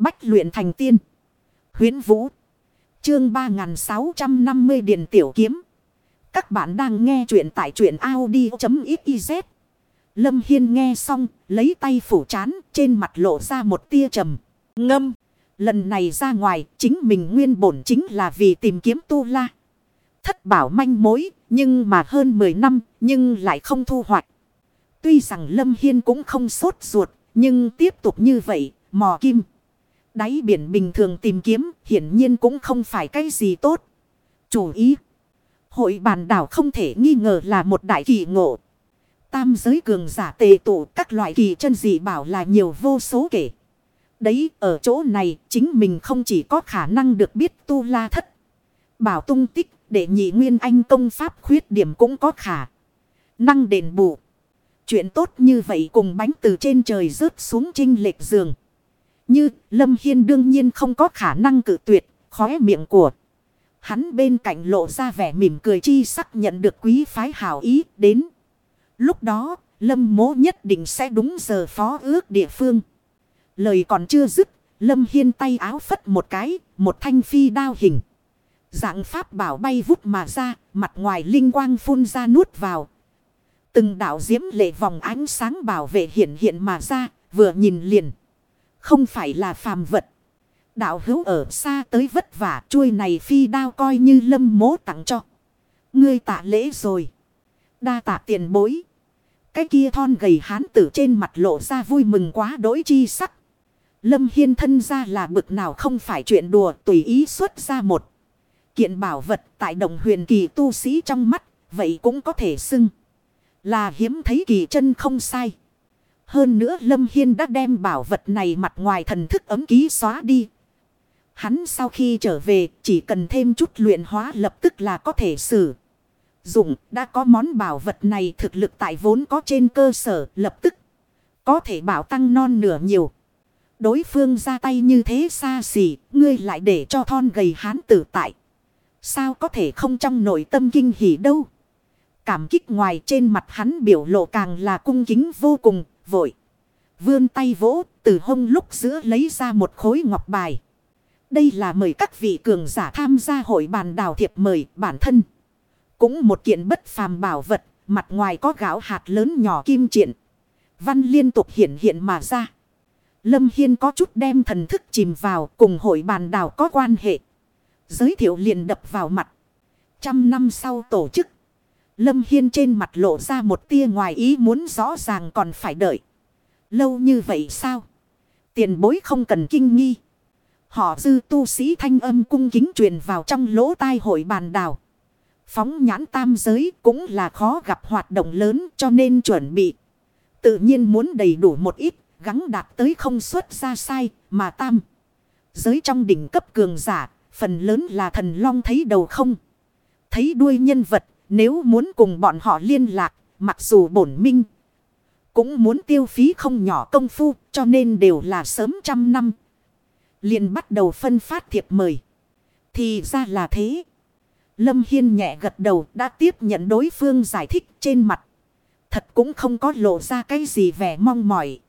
Bách luyện thành tiên. Huyến Vũ. Chương 3650 Điện Tiểu Kiếm. Các bạn đang nghe truyện tại truyện Audi.xyz. Lâm Hiên nghe xong, lấy tay phủ chán, trên mặt lộ ra một tia trầm. Ngâm. Lần này ra ngoài, chính mình nguyên bổn chính là vì tìm kiếm tu la. Thất bảo manh mối, nhưng mà hơn 10 năm, nhưng lại không thu hoạch. Tuy rằng Lâm Hiên cũng không sốt ruột, nhưng tiếp tục như vậy, mò kim. Đáy biển bình thường tìm kiếm, hiển nhiên cũng không phải cái gì tốt. Chủ ý. Hội bàn đảo không thể nghi ngờ là một đại kỳ ngộ. Tam giới cường giả tề tụ, các loại kỳ chân dị bảo là nhiều vô số kể. Đấy, ở chỗ này, chính mình không chỉ có khả năng được biết tu la thất. Bảo tung tích, để nhị nguyên anh công pháp khuyết điểm cũng có khả. Năng đền bù. Chuyện tốt như vậy cùng bánh từ trên trời rớt xuống trinh lệch giường. Như Lâm Hiên đương nhiên không có khả năng cự tuyệt, khóe miệng của. Hắn bên cạnh lộ ra vẻ mỉm cười chi sắc nhận được quý phái hảo ý đến. Lúc đó, Lâm mố nhất định sẽ đúng giờ phó ước địa phương. Lời còn chưa dứt, Lâm Hiên tay áo phất một cái, một thanh phi đao hình. Dạng pháp bảo bay vút mà ra, mặt ngoài linh quang phun ra nuốt vào. Từng đạo diễm lệ vòng ánh sáng bảo vệ hiện hiện mà ra, vừa nhìn liền. Không phải là phàm vật. Đạo hữu ở xa tới vất vả chuôi này phi đao coi như lâm mố tặng cho. Ngươi tạ lễ rồi. Đa tạ tiền bối. Cái kia thon gầy hán tử trên mặt lộ ra vui mừng quá đỗi chi sắc. Lâm Hiên thân ra là bực nào không phải chuyện đùa tùy ý xuất ra một. Kiện bảo vật tại đồng huyền kỳ tu sĩ trong mắt, vậy cũng có thể xưng. Là hiếm thấy kỳ chân không sai. Hơn nữa Lâm Hiên đã đem bảo vật này mặt ngoài thần thức ấm ký xóa đi. Hắn sau khi trở về chỉ cần thêm chút luyện hóa lập tức là có thể sử. Dụng đã có món bảo vật này thực lực tại vốn có trên cơ sở lập tức. Có thể bảo tăng non nửa nhiều. Đối phương ra tay như thế xa xỉ, ngươi lại để cho thon gầy hán tử tại. Sao có thể không trong nội tâm kinh hỉ đâu. Cảm kích ngoài trên mặt hắn biểu lộ càng là cung kính vô cùng, vội. Vươn tay vỗ, từ hông lúc giữa lấy ra một khối ngọc bài. Đây là mời các vị cường giả tham gia hội bàn đào thiệp mời bản thân. Cũng một kiện bất phàm bảo vật, mặt ngoài có gạo hạt lớn nhỏ kim triện. Văn liên tục hiện hiện mà ra. Lâm Hiên có chút đem thần thức chìm vào cùng hội bàn đào có quan hệ. Giới thiệu liền đập vào mặt. Trăm năm sau tổ chức. Lâm Hiên trên mặt lộ ra một tia ngoài ý muốn rõ ràng còn phải đợi. Lâu như vậy sao? Tiền bối không cần kinh nghi. Họ dư tu sĩ thanh âm cung kính truyền vào trong lỗ tai hội bàn đào. Phóng nhãn tam giới cũng là khó gặp hoạt động lớn cho nên chuẩn bị. Tự nhiên muốn đầy đủ một ít, gắng đạt tới không xuất ra sai, mà tam. Giới trong đỉnh cấp cường giả, phần lớn là thần long thấy đầu không. Thấy đuôi nhân vật, nếu muốn cùng bọn họ liên lạc, mặc dù bổn minh. Cũng muốn tiêu phí không nhỏ công phu, cho nên đều là sớm trăm năm. liền bắt đầu phân phát thiệp mời. Thì ra là thế. Lâm Hiên nhẹ gật đầu đã tiếp nhận đối phương giải thích trên mặt. Thật cũng không có lộ ra cái gì vẻ mong mỏi.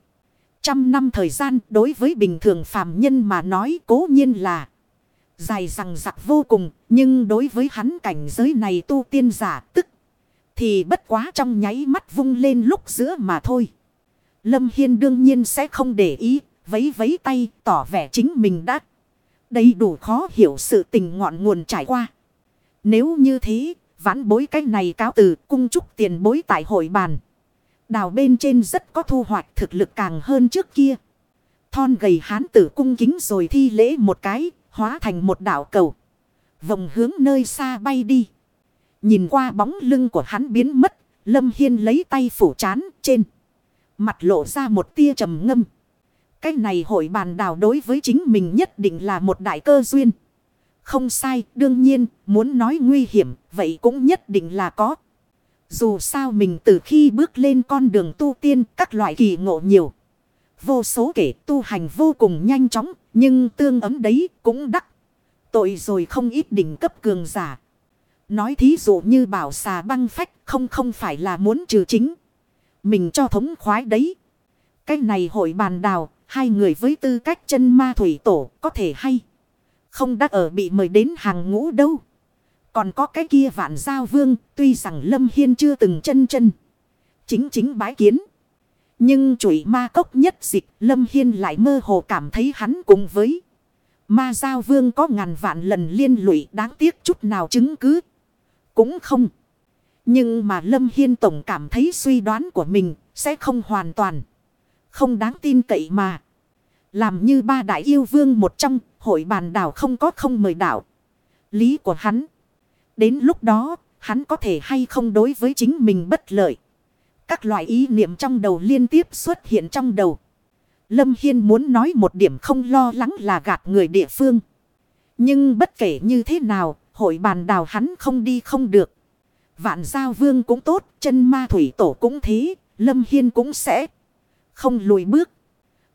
Trăm năm thời gian đối với bình thường phàm nhân mà nói cố nhiên là dài rằng giặc vô cùng. Nhưng đối với hắn cảnh giới này tu tiên giả tức thì bất quá trong nháy mắt vung lên lúc giữa mà thôi. Lâm Hiên đương nhiên sẽ không để ý, vấy vấy tay, tỏ vẻ chính mình đã đầy đủ khó hiểu sự tình ngọn nguồn trải qua. Nếu như thế, vãn bối cái này cáo từ cung trúc tiền bối tại hội bàn. Đào bên trên rất có thu hoạch thực lực càng hơn trước kia. Thon gầy hán tử cung kính rồi thi lễ một cái, hóa thành một đảo cầu. Vòng hướng nơi xa bay đi. Nhìn qua bóng lưng của hắn biến mất, Lâm Hiên lấy tay phủ chán trên. Mặt lộ ra một tia trầm ngâm. Cái này hội bàn đào đối với chính mình nhất định là một đại cơ duyên. Không sai, đương nhiên, muốn nói nguy hiểm, vậy cũng nhất định là có. Dù sao mình từ khi bước lên con đường tu tiên, các loại kỳ ngộ nhiều. Vô số kể tu hành vô cùng nhanh chóng, nhưng tương ấm đấy cũng đắc. Tội rồi không ít đỉnh cấp cường giả. Nói thí dụ như bảo xà băng phách không không phải là muốn trừ chính. Mình cho thống khoái đấy. Cái này hội bàn đào, Hai người với tư cách chân ma thủy tổ có thể hay. Không đắc ở bị mời đến hàng ngũ đâu. Còn có cái kia vạn giao vương. Tuy rằng Lâm Hiên chưa từng chân chân. Chính chính bái kiến. Nhưng chuỗi ma cốc nhất dịch, Lâm Hiên lại mơ hồ cảm thấy hắn cùng với. Ma giao vương có ngàn vạn lần liên lụy, đáng tiếc chút nào chứng cứ. Cũng không. Nhưng mà Lâm Hiên tổng cảm thấy suy đoán của mình sẽ không hoàn toàn. Không đáng tin cậy mà. Làm như ba đại yêu vương một trong, hội bàn đảo không có không mời đảo. Lý của hắn. Đến lúc đó, hắn có thể hay không đối với chính mình bất lợi. Các loại ý niệm trong đầu liên tiếp xuất hiện trong đầu. Lâm Hiên muốn nói một điểm không lo lắng là gạt người địa phương. Nhưng bất kể như thế nào, hội bàn đào hắn không đi không được. Vạn giao vương cũng tốt, chân ma thủy tổ cũng thế, Lâm Hiên cũng sẽ không lùi bước.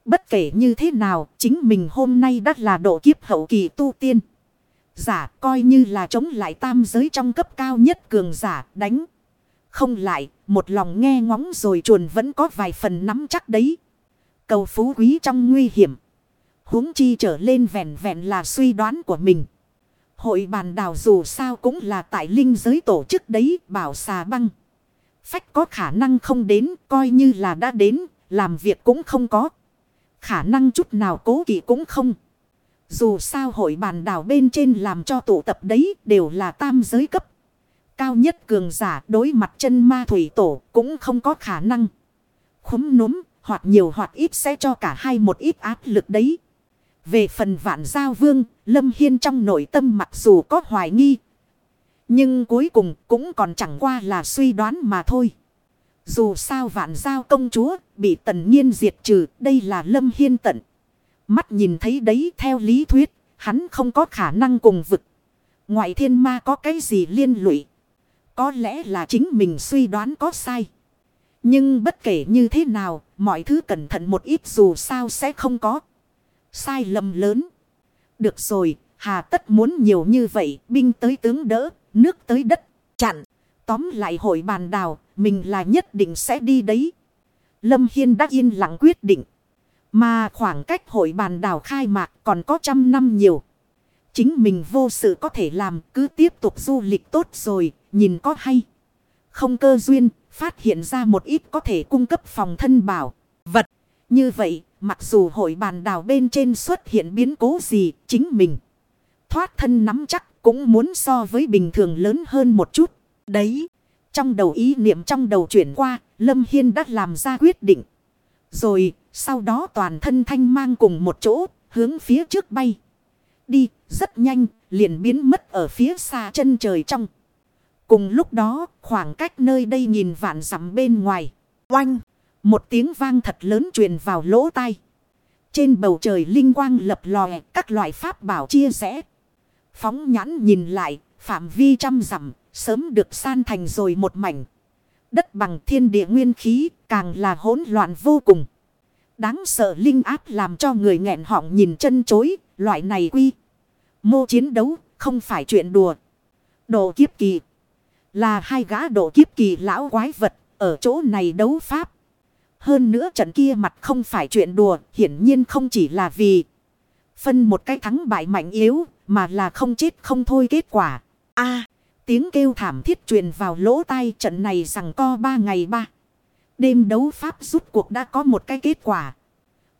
Bất kể như thế nào, chính mình hôm nay đã là độ kiếp hậu kỳ tu tiên. Giả coi như là chống lại tam giới trong cấp cao nhất cường giả đánh. Không lại, một lòng nghe ngóng rồi chuồn vẫn có vài phần nắm chắc đấy. Cầu phú quý trong nguy hiểm. huống chi trở lên vẹn vẹn là suy đoán của mình. Hội bàn đào dù sao cũng là tại linh giới tổ chức đấy bảo xà băng. Phách có khả năng không đến coi như là đã đến làm việc cũng không có. Khả năng chút nào cố kỵ cũng không. Dù sao hội bàn đảo bên trên làm cho tụ tập đấy đều là tam giới cấp. Cao nhất cường giả đối mặt chân ma thủy tổ cũng không có khả năng. Khúm núm hoặc nhiều hoặc ít sẽ cho cả hai một ít áp lực đấy. Về phần vạn giao vương, Lâm Hiên trong nội tâm mặc dù có hoài nghi. Nhưng cuối cùng cũng còn chẳng qua là suy đoán mà thôi. Dù sao vạn giao công chúa bị tần nhiên diệt trừ, đây là Lâm Hiên tận. Mắt nhìn thấy đấy theo lý thuyết, hắn không có khả năng cùng vực. Ngoại thiên ma có cái gì liên lụy. Có lẽ là chính mình suy đoán có sai. Nhưng bất kể như thế nào, mọi thứ cẩn thận một ít dù sao sẽ không có. Sai lầm lớn. Được rồi, hà tất muốn nhiều như vậy, binh tới tướng đỡ, nước tới đất, chặn. Tóm lại hội bàn đào, mình là nhất định sẽ đi đấy. Lâm Hiên đã yên lặng quyết định. Mà khoảng cách hội bàn đào khai mạc còn có trăm năm nhiều. Chính mình vô sự có thể làm cứ tiếp tục du lịch tốt rồi, nhìn có hay. Không cơ duyên, phát hiện ra một ít có thể cung cấp phòng thân bảo, vật. Như vậy, mặc dù hội bàn đảo bên trên xuất hiện biến cố gì, chính mình. Thoát thân nắm chắc cũng muốn so với bình thường lớn hơn một chút. Đấy, trong đầu ý niệm trong đầu chuyển qua, Lâm Hiên đã làm ra quyết định. Rồi, sau đó toàn thân thanh mang cùng một chỗ, hướng phía trước bay. Đi, rất nhanh, liền biến mất ở phía xa chân trời trong. Cùng lúc đó, khoảng cách nơi đây nhìn vạn dặm bên ngoài. Oanh! Một tiếng vang thật lớn truyền vào lỗ tai. Trên bầu trời linh quang lập lòe các loại pháp bảo chia rẽ. Phóng nhãn nhìn lại, phạm vi trăm dặm, sớm được san thành rồi một mảnh. Đất bằng thiên địa nguyên khí, càng là hỗn loạn vô cùng. Đáng sợ linh áp làm cho người nghẹn họng nhìn chân chối, loại này quy. Mô chiến đấu, không phải chuyện đùa. đồ kiếp kỳ. Là hai gã độ kiếp kỳ lão quái vật, ở chỗ này đấu pháp. Hơn nữa trận kia mặt không phải chuyện đùa, hiển nhiên không chỉ là vì phân một cái thắng bại mạnh yếu, mà là không chết không thôi kết quả. a tiếng kêu thảm thiết truyền vào lỗ tai trận này rằng co ba ngày ba. Đêm đấu pháp rút cuộc đã có một cái kết quả.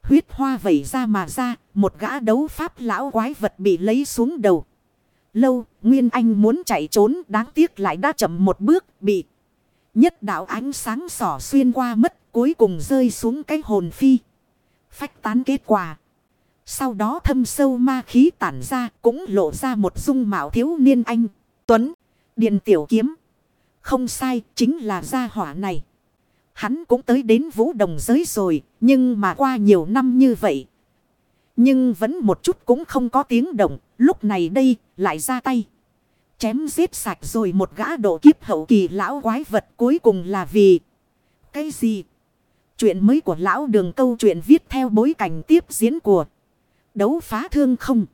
Huyết hoa vẩy ra mà ra, một gã đấu pháp lão quái vật bị lấy xuống đầu. Lâu, Nguyên Anh muốn chạy trốn đáng tiếc lại đã chậm một bước bị. Nhất đạo ánh sáng sỏ xuyên qua mất cuối cùng rơi xuống cái hồn phi. Phách tán kết quả. Sau đó thâm sâu ma khí tản ra cũng lộ ra một dung mạo thiếu niên anh. Tuấn, điền Tiểu Kiếm. Không sai, chính là gia hỏa này. Hắn cũng tới đến vũ đồng giới rồi, nhưng mà qua nhiều năm như vậy. Nhưng vẫn một chút cũng không có tiếng động, lúc này đây, lại ra tay. Chém giết sạch rồi một gã độ kiếp hậu kỳ lão quái vật cuối cùng là vì... Cái gì? Chuyện mới của lão đường câu chuyện viết theo bối cảnh tiếp diễn của đấu phá thương không.